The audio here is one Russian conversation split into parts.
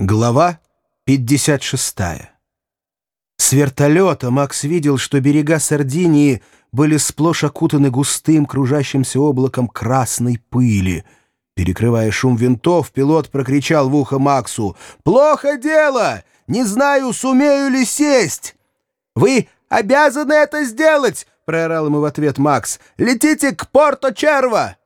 Глава 56. С вертолета Макс видел, что берега Сардинии были сплошь окутаны густым кружащимся облаком красной пыли. Перекрывая шум винтов, пилот прокричал в ухо Максу «Плохо дело! Не знаю, сумею ли сесть!» «Вы обязаны это сделать!» — проорал ему в ответ Макс. «Летите к Порто-Черво!»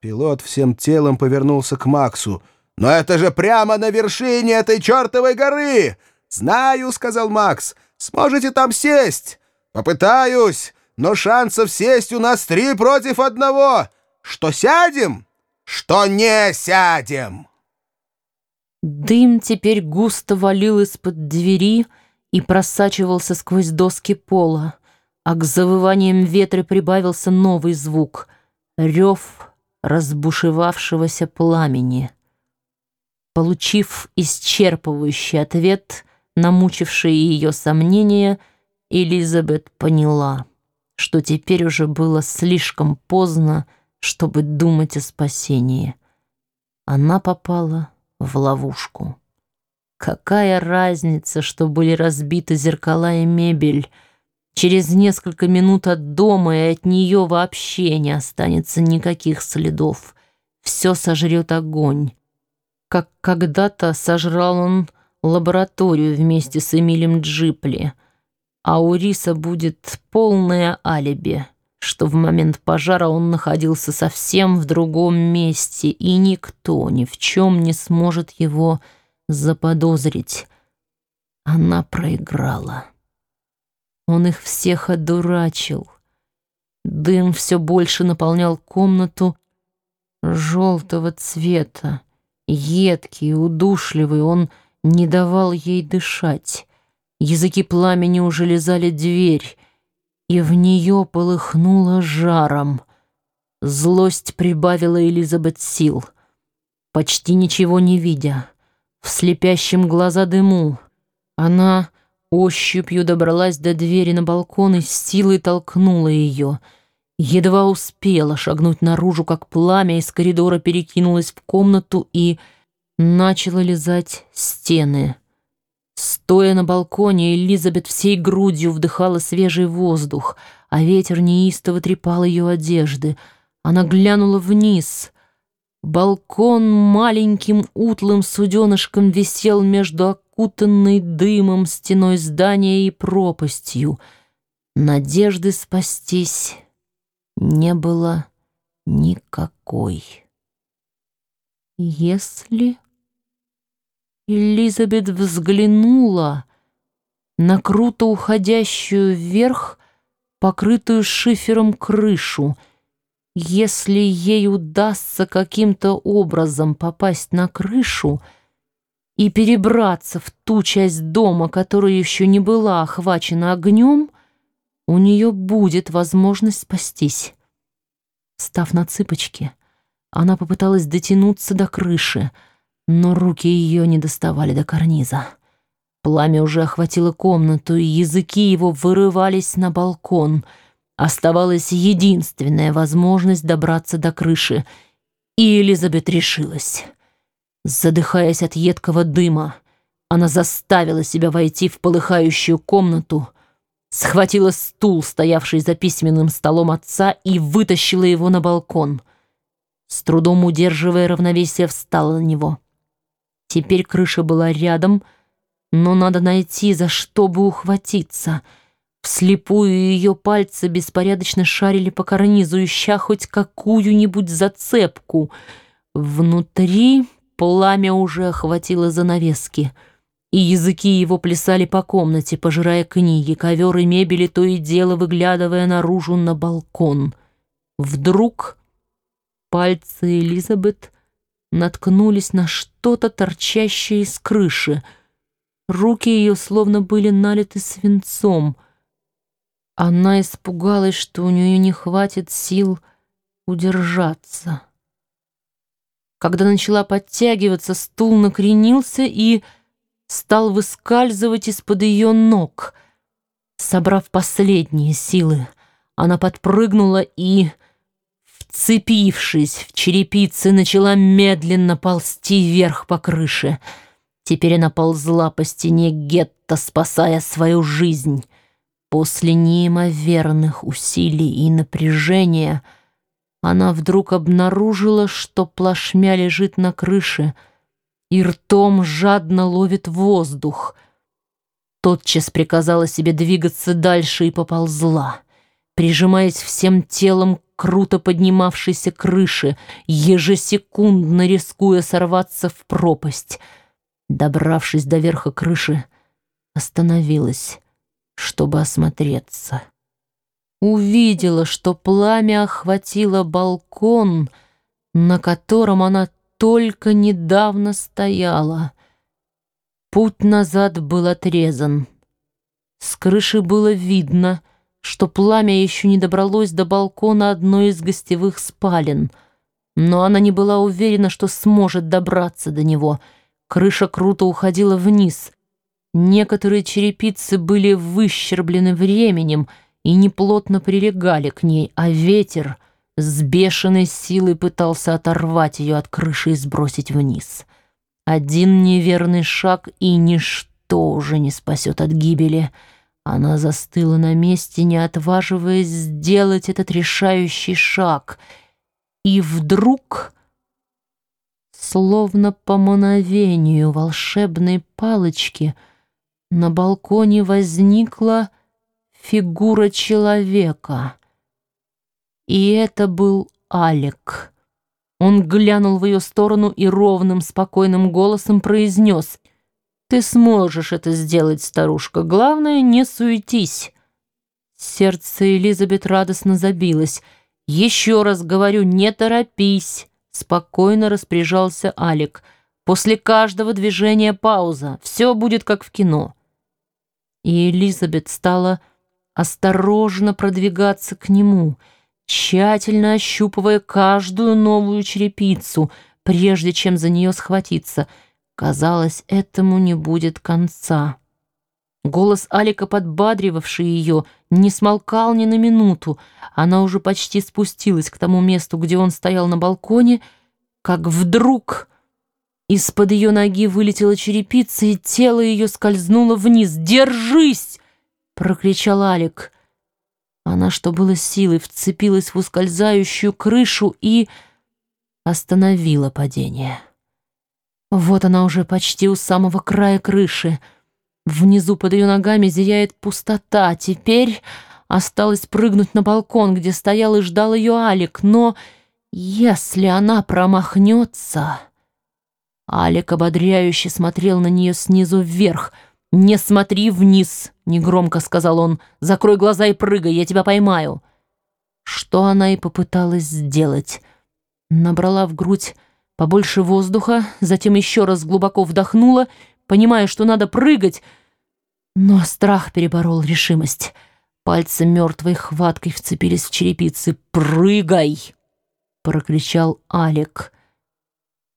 Пилот всем телом повернулся к Максу — «Но это же прямо на вершине этой чертовой горы!» «Знаю», — сказал Макс, — «сможете там сесть?» «Попытаюсь, но шансов сесть у нас три против одного. Что сядем? Что не сядем?» Дым теперь густо валил из-под двери и просачивался сквозь доски пола, а к завываниям ветра прибавился новый звук — рев разбушевавшегося пламени. Получив исчерпывающий ответ на мучившие ее сомнения, Элизабет поняла, что теперь уже было слишком поздно, чтобы думать о спасении. Она попала в ловушку. Какая разница, что были разбиты зеркала и мебель? Через несколько минут от дома и от нее вообще не останется никаких следов. Все сожрет огонь как когда-то сожрал он лабораторию вместе с Эмилем Джипли, а у Риса будет полное алиби, что в момент пожара он находился совсем в другом месте, и никто ни в чем не сможет его заподозрить. Она проиграла. Он их всех одурачил. Дым все больше наполнял комнату желтого цвета. Едкий, удушливый, он не давал ей дышать. Языки пламени уже лизали дверь, и в нее полыхнуло жаром. Злость прибавила Элизабет сил. Почти ничего не видя, в слепящем глаза дыму, она ощупью добралась до двери на балкон и с силой толкнула ее — Едва успела шагнуть наружу, как пламя из коридора перекинулось в комнату и начало лизать стены. Стоя на балконе, Элизабет всей грудью вдыхала свежий воздух, а ветер неистово трепал ее одежды. Она глянула вниз. Балкон маленьким утлым суденышком висел между окутанной дымом стеной здания и пропастью. Надежды спастись не было никакой. Если Элизабет взглянула на круто уходящую вверх, покрытую шифером крышу, если ей удастся каким-то образом попасть на крышу и перебраться в ту часть дома, которая еще не была охвачена огнем, у нее будет возможность спастись. Став на цыпочки, она попыталась дотянуться до крыши, но руки ее не доставали до карниза. Пламя уже охватило комнату, и языки его вырывались на балкон. Оставалась единственная возможность добраться до крыши, и Элизабет решилась. Задыхаясь от едкого дыма, она заставила себя войти в полыхающую комнату — схватила стул, стоявший за письменным столом отца, и вытащила его на балкон. С трудом удерживая равновесие, встала на него. Теперь крыша была рядом, но надо найти, за что бы ухватиться. Вслепую ее пальцы беспорядочно шарили по карнизу, ища хоть какую-нибудь зацепку. Внутри пламя уже охватило занавески — и языки его плясали по комнате, пожирая книги, ковер и мебели, то и дело выглядывая наружу на балкон. Вдруг пальцы Элизабет наткнулись на что-то торчащее из крыши. Руки ее словно были налиты свинцом. Она испугалась, что у нее не хватит сил удержаться. Когда начала подтягиваться, стул накренился и стал выскальзывать из-под ее ног. Собрав последние силы, она подпрыгнула и, вцепившись в черепицы, начала медленно ползти вверх по крыше. Теперь она ползла по стене гетто, спасая свою жизнь. После неимоверных усилий и напряжения она вдруг обнаружила, что плашмя лежит на крыше и ртом жадно ловит воздух. Тотчас приказала себе двигаться дальше и поползла, прижимаясь всем телом к круто поднимавшейся крыши, ежесекундно рискуя сорваться в пропасть. Добравшись до верха крыши, остановилась чтобы осмотреться. Увидела, что пламя охватило балкон, на котором она только недавно стояла. Путь назад был отрезан. С крыши было видно, что пламя еще не добралось до балкона одной из гостевых спален, но она не была уверена, что сможет добраться до него. Крыша круто уходила вниз — Некоторые черепицы были выщерблены временем и неплотно прилегали к ней, а ветер с бешеной силой пытался оторвать ее от крыши и сбросить вниз. Один неверный шаг, и ничто уже не спасет от гибели. Она застыла на месте, не отваживаясь сделать этот решающий шаг. И вдруг, словно по мановению волшебной палочки, — на балконе возникла фигура человека. И это был Алек. Он глянул в ее сторону и ровным, спокойным голосом произнес «Ты сможешь это сделать, старушка. Главное, не суетись». Сердце Элизабет радостно забилось. «Еще раз говорю, не торопись», — спокойно распоряжался Алик. «После каждого движения пауза. Все будет как в кино» и Элизабет стала осторожно продвигаться к нему, тщательно ощупывая каждую новую черепицу, прежде чем за нее схватиться. Казалось, этому не будет конца. Голос Алика, подбадривавший ее, не смолкал ни на минуту. Она уже почти спустилась к тому месту, где он стоял на балконе, как вдруг из-под ее ноги вылетела черепица, и тело ее скользнуло вниз. «Держись!» — прокричал Алик. Она, что было силой, вцепилась в ускользающую крышу и остановила падение. Вот она уже почти у самого края крыши. Внизу под ее ногами зияет пустота. Теперь осталось прыгнуть на балкон, где стоял и ждал ее Алик. Но если она промахнется... Алик ободряюще смотрел на нее снизу вверх. «Не смотри вниз!» — негромко сказал он. «Закрой глаза и прыгай, я тебя поймаю!» Что она и попыталась сделать. Набрала в грудь побольше воздуха, затем еще раз глубоко вдохнула, понимая, что надо прыгать, но страх переборол решимость. Пальцы мертвой хваткой вцепились в черепицы. «Прыгай!» — прокричал Алик.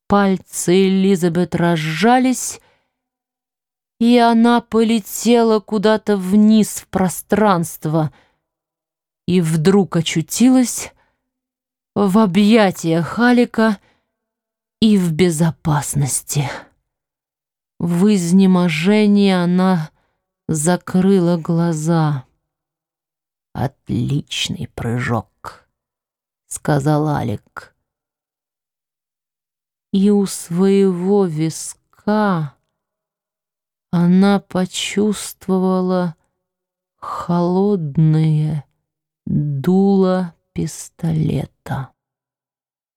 Пальцы Элизабет разжались, и она полетела куда-то вниз в пространство и вдруг очутилась в объятиях Халика и в безопасности. В изнеможении она закрыла глаза. «Отличный прыжок», — сказал Алик и у своего виска она почувствовала холодное дуло пистолета.